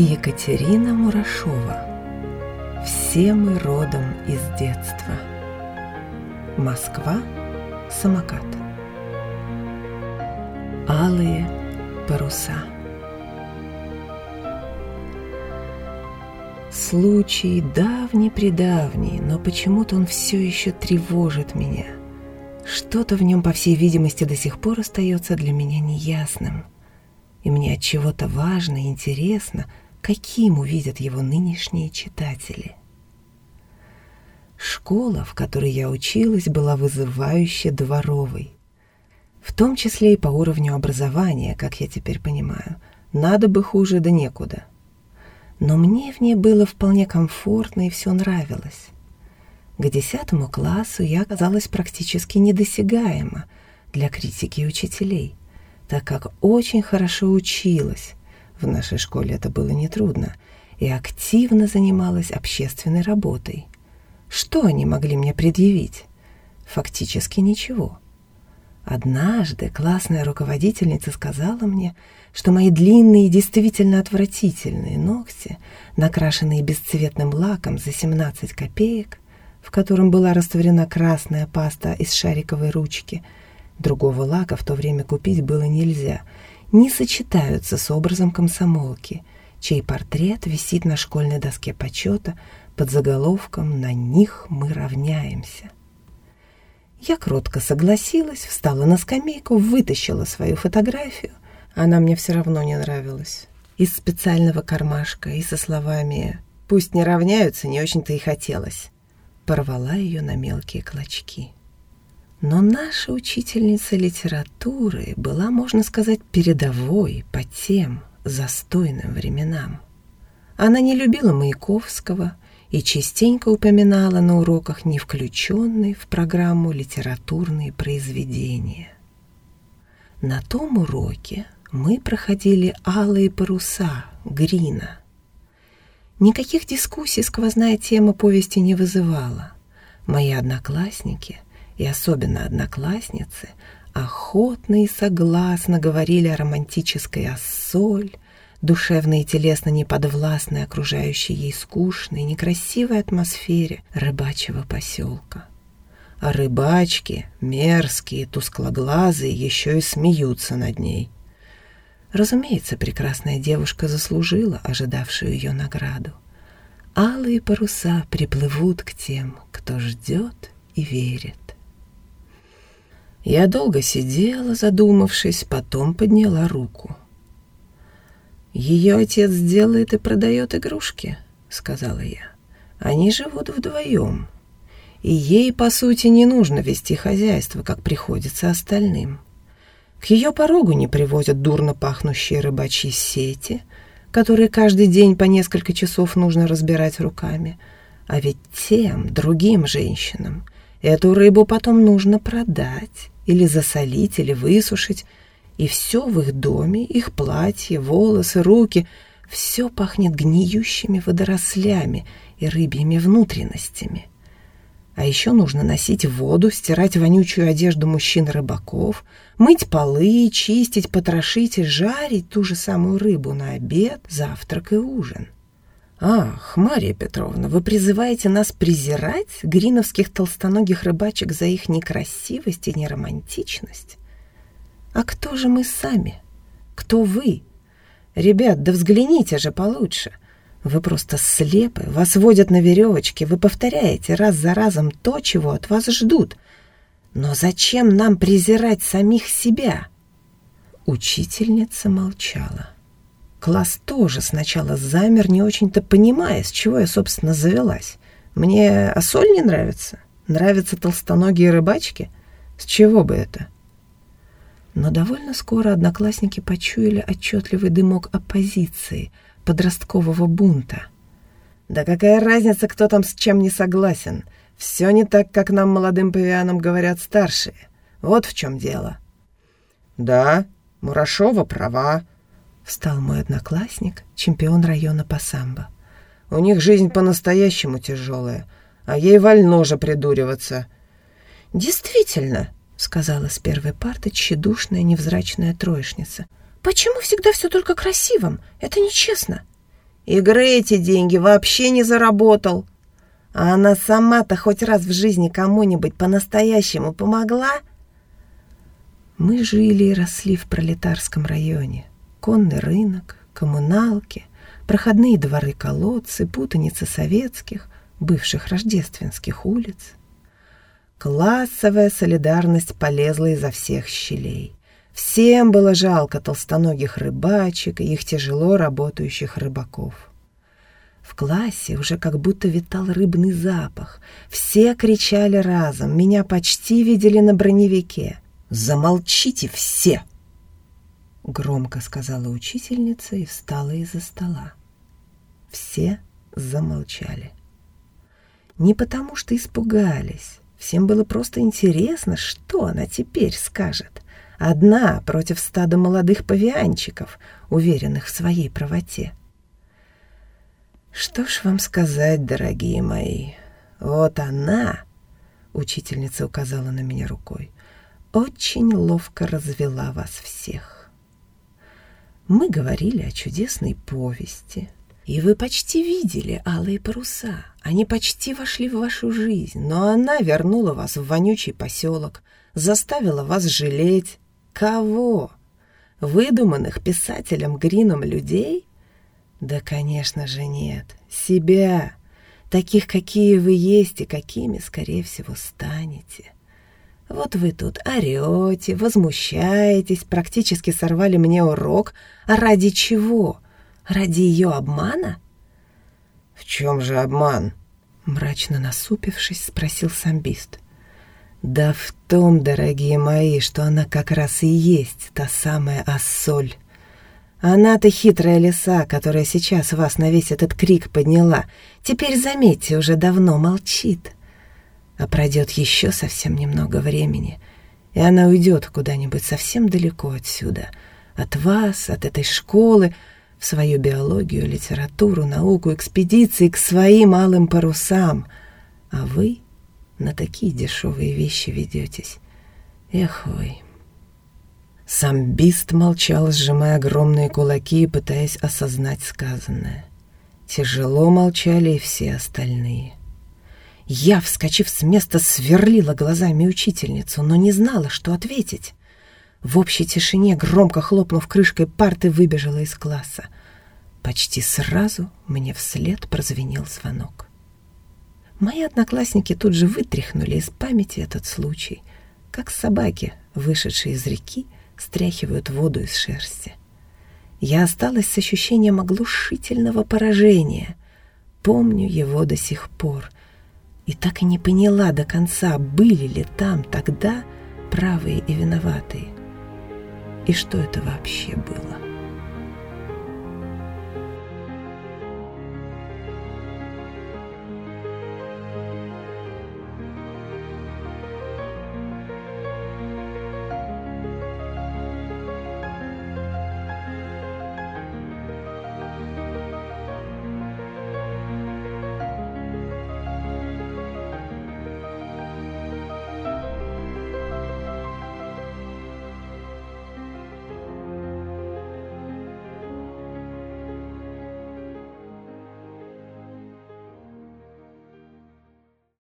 Екатерина Мурашова. Все мы родом из детства. Москва. Самокат. Алые паруса. Случай давний-предавний, но почему-то он все еще тревожит меня. Что-то в нем, по всей видимости, до сих пор остается для меня неясным. И мне от чего-то важно и интересно – каким увидят его нынешние читатели. Школа, в которой я училась, была вызывающе дворовой. В том числе и по уровню образования, как я теперь понимаю. Надо бы хуже да некуда. Но мне в ней было вполне комфортно и все нравилось. К десятому классу я оказалась практически недосягаема для критики учителей, так как очень хорошо училась, в нашей школе это было нетрудно, и активно занималась общественной работой. Что они могли мне предъявить? Фактически ничего. Однажды классная руководительница сказала мне, что мои длинные и действительно отвратительные ногти, накрашенные бесцветным лаком за 17 копеек, в котором была растворена красная паста из шариковой ручки, другого лака в то время купить было нельзя — не сочетаются с образом комсомолки, чей портрет висит на школьной доске почета под заголовком «На них мы равняемся». Я кротко согласилась, встала на скамейку, вытащила свою фотографию. Она мне все равно не нравилась. Из специального кармашка и со словами «Пусть не равняются, не очень-то и хотелось». Порвала ее на мелкие клочки. Но наша учительница литературы была, можно сказать, передовой по тем застойным временам. Она не любила Маяковского и частенько упоминала на уроках не включенные в программу литературные произведения. На том уроке мы проходили «Алые паруса» Грина. Никаких дискуссий сквозная тема повести не вызывала. Мои одноклассники — и особенно одноклассницы, охотно и согласно говорили о романтической ассоль, душевно и телесно неподвластной окружающей ей скучной, некрасивой атмосфере рыбачьего поселка. А рыбачки, мерзкие, тусклоглазые, еще и смеются над ней. Разумеется, прекрасная девушка заслужила ожидавшую ее награду. Алые паруса приплывут к тем, кто ждет и верит. Я долго сидела, задумавшись, потом подняла руку. «Ее отец делает и продает игрушки», — сказала я. «Они живут вдвоем, и ей, по сути, не нужно вести хозяйство, как приходится остальным. К ее порогу не привозят дурно пахнущие рыбачьи сети, которые каждый день по несколько часов нужно разбирать руками, а ведь тем, другим женщинам, эту рыбу потом нужно продать» или засолить, или высушить. И все в их доме, их платье, волосы, руки, все пахнет гниющими водорослями и рыбьими внутренностями. А еще нужно носить воду, стирать вонючую одежду мужчин-рыбаков, мыть полы, чистить, потрошить и жарить ту же самую рыбу на обед, завтрак и ужин. «Ах, Мария Петровна, вы призываете нас презирать гриновских толстоногих рыбачек за их некрасивость и неромантичность? А кто же мы сами? Кто вы? Ребят, да взгляните же получше. Вы просто слепы, вас водят на веревочке, вы повторяете раз за разом то, чего от вас ждут. Но зачем нам презирать самих себя?» Учительница молчала. Класс тоже сначала замер, не очень-то понимая, с чего я, собственно, завелась. Мне осоль не нравится? Нравятся толстоногие рыбачки? С чего бы это? Но довольно скоро одноклассники почуяли отчетливый дымок оппозиции, подросткового бунта. Да какая разница, кто там с чем не согласен? Все не так, как нам, молодым павианам, говорят старшие. Вот в чем дело. Да, Мурашова права, Встал мой одноклассник, чемпион района по самбо. У них жизнь по-настоящему тяжелая, а ей вольно же придуриваться. Действительно, сказала с первой парты тщедушная невзрачная троечница. Почему всегда все только красивым? Это нечестно. Игры эти деньги вообще не заработал. А она сама-то хоть раз в жизни кому-нибудь по-настоящему помогла? Мы жили и росли в пролетарском районе конный рынок, коммуналки, проходные дворы-колодцы, путаница советских, бывших рождественских улиц. Классовая солидарность полезла изо всех щелей. Всем было жалко толстоногих рыбачек и их тяжело работающих рыбаков. В классе уже как будто витал рыбный запах. Все кричали разом, меня почти видели на броневике. «Замолчите все!» Громко сказала учительница и встала из-за стола. Все замолчали. Не потому что испугались. Всем было просто интересно, что она теперь скажет. Одна против стада молодых павианчиков, уверенных в своей правоте. Что ж вам сказать, дорогие мои, вот она, учительница указала на меня рукой, очень ловко развела вас всех. Мы говорили о чудесной повести. И вы почти видели алые паруса. Они почти вошли в вашу жизнь, но она вернула вас в вонючий поселок, заставила вас жалеть. Кого? Выдуманных писателем Грином людей? Да, конечно же, нет. Себя. Таких, какие вы есть и какими, скорее всего, станете. Вот вы тут орете, возмущаетесь, практически сорвали мне урок. А ради чего? Ради ее обмана? В чем же обман? Мрачно насупившись, спросил самбист. Да в том, дорогие мои, что она как раз и есть та самая Ассоль. Она-то хитрая лиса, которая сейчас вас на весь этот крик подняла. Теперь, заметьте, уже давно молчит. А пройдет еще совсем немного времени, и она уйдет куда-нибудь совсем далеко отсюда, от вас, от этой школы, в свою биологию, литературу, науку, экспедиции к своим малым парусам. А вы на такие дешевые вещи ведетесь. Эх вы. Сам Бист молчал, сжимая огромные кулаки и пытаясь осознать сказанное. Тяжело молчали и все остальные. Я, вскочив с места, сверлила глазами учительницу, но не знала, что ответить. В общей тишине, громко хлопнув крышкой парты, выбежала из класса. Почти сразу мне вслед прозвенел звонок. Мои одноклассники тут же вытряхнули из памяти этот случай, как собаки, вышедшие из реки, стряхивают воду из шерсти. Я осталась с ощущением оглушительного поражения. Помню его до сих пор — и так и не поняла до конца, были ли там тогда правые и виноватые. И что это вообще было?